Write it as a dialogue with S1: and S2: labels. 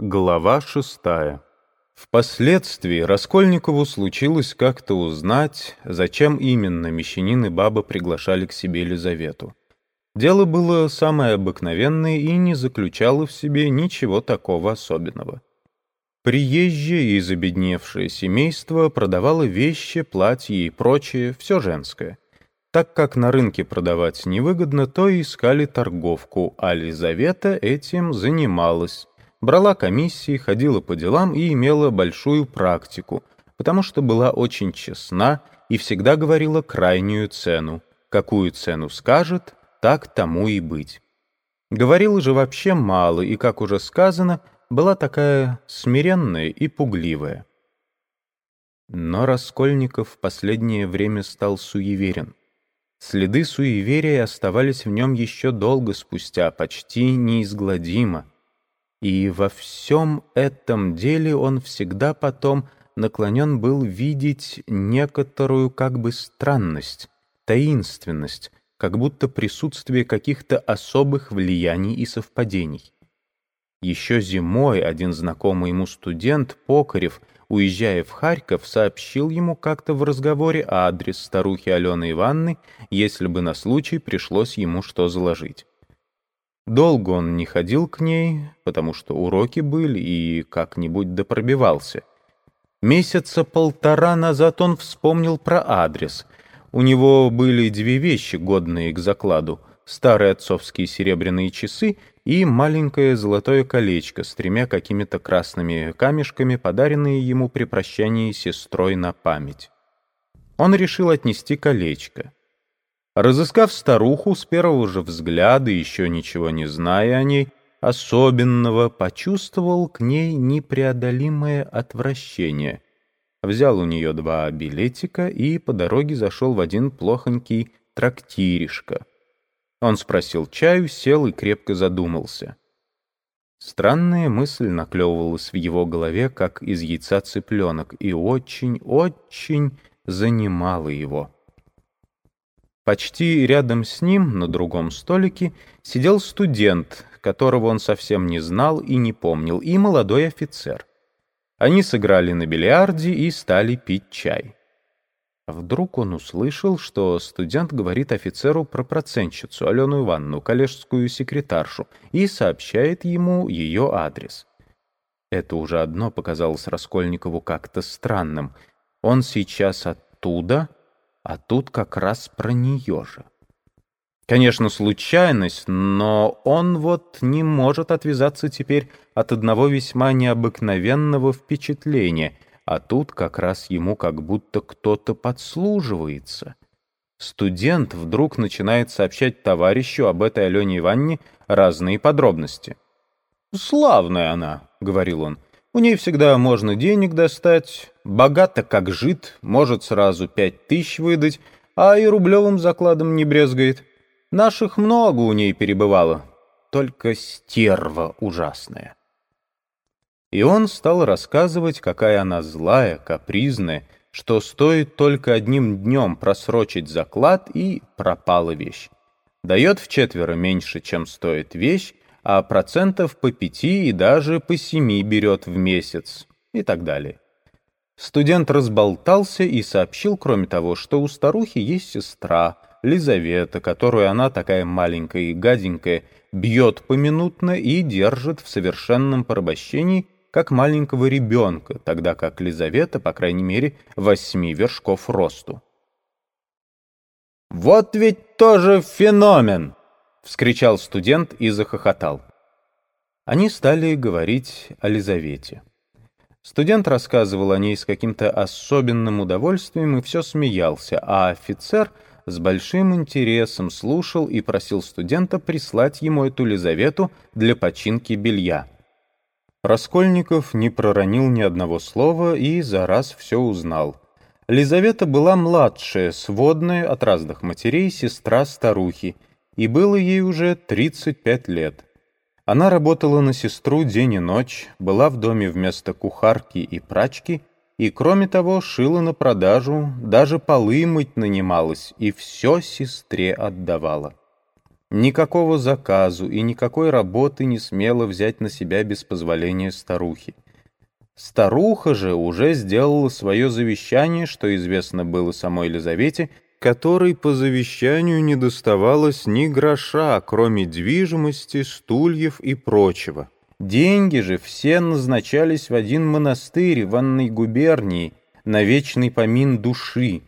S1: Глава шестая. Впоследствии Раскольникову случилось как-то узнать, зачем именно мещанин и баба приглашали к себе Елизавету. Дело было самое обыкновенное и не заключало в себе ничего такого особенного. Приезжее и забедневшее семейство продавало вещи, платья и прочее, все женское. Так как на рынке продавать невыгодно, то искали торговку, а Лизавета этим занималась брала комиссии, ходила по делам и имела большую практику, потому что была очень честна и всегда говорила крайнюю цену. Какую цену скажет, так тому и быть. Говорила же вообще мало и, как уже сказано, была такая смиренная и пугливая. Но Раскольников в последнее время стал суеверен. Следы суеверия оставались в нем еще долго спустя, почти неизгладимо — и во всем этом деле он всегда потом наклонен был видеть некоторую как бы странность, таинственность, как будто присутствие каких-то особых влияний и совпадений. Еще зимой один знакомый ему студент, Покарев, уезжая в Харьков, сообщил ему как-то в разговоре адрес старухи Алены Ивановны, если бы на случай пришлось ему что заложить. Долго он не ходил к ней, потому что уроки были и как-нибудь допробивался. Месяца полтора назад он вспомнил про адрес. У него были две вещи, годные к закладу. Старые отцовские серебряные часы и маленькое золотое колечко с тремя какими-то красными камешками, подаренные ему при прощании сестрой на память. Он решил отнести колечко. Разыскав старуху с первого же взгляда, еще ничего не зная о ней, особенного почувствовал к ней непреодолимое отвращение. Взял у нее два билетика и по дороге зашел в один плохонький трактиришко. Он спросил чаю, сел и крепко задумался. Странная мысль наклевывалась в его голове, как из яйца цыпленок, и очень-очень занимала его. Почти рядом с ним, на другом столике, сидел студент, которого он совсем не знал и не помнил, и молодой офицер. Они сыграли на бильярде и стали пить чай. Вдруг он услышал, что студент говорит офицеру про процентщицу Алену Ивановну, коллежскую секретаршу, и сообщает ему ее адрес. Это уже одно показалось Раскольникову как-то странным. Он сейчас оттуда, а тут как раз про нее же. Конечно, случайность, но он вот не может отвязаться теперь от одного весьма необыкновенного впечатления, а тут как раз ему как будто кто-то подслуживается. Студент вдруг начинает сообщать товарищу об этой Алене Ивановне разные подробности. «Славная она», — говорил он, — «у ней всегда можно денег достать, Богато как жид, может сразу пять тысяч выдать, а и рублевым закладом не брезгает. Наших много у ней перебывало, только стерва ужасная. И он стал рассказывать, какая она злая, капризная, что стоит только одним днем просрочить заклад, и пропала вещь. Дает в четверо меньше, чем стоит вещь, а процентов по пяти и даже по семи берет в месяц и так далее. Студент разболтался и сообщил, кроме того, что у старухи есть сестра, Лизавета, которую она, такая маленькая и гаденькая, бьет поминутно и держит в совершенном порабощении, как маленького ребенка, тогда как Лизавета, по крайней мере, восьми вершков росту. «Вот ведь тоже феномен!» — вскричал студент и захохотал. Они стали говорить о Лизавете. Студент рассказывал о ней с каким-то особенным удовольствием и все смеялся, а офицер с большим интересом слушал и просил студента прислать ему эту Лизавету для починки белья. Раскольников не проронил ни одного слова и за раз все узнал. Лизавета была младшая, сводная от разных матерей, сестра старухи, и было ей уже 35 лет. Она работала на сестру день и ночь, была в доме вместо кухарки и прачки, и, кроме того, шила на продажу, даже полы мыть нанималась, и все сестре отдавала. Никакого заказу и никакой работы не смела взять на себя без позволения старухи. Старуха же уже сделала свое завещание, что известно было самой Елизавете, которой по завещанию не доставалось ни гроша, кроме движимости, стульев и прочего. Деньги же все назначались в один монастырь в Анной губернии на вечный помин души,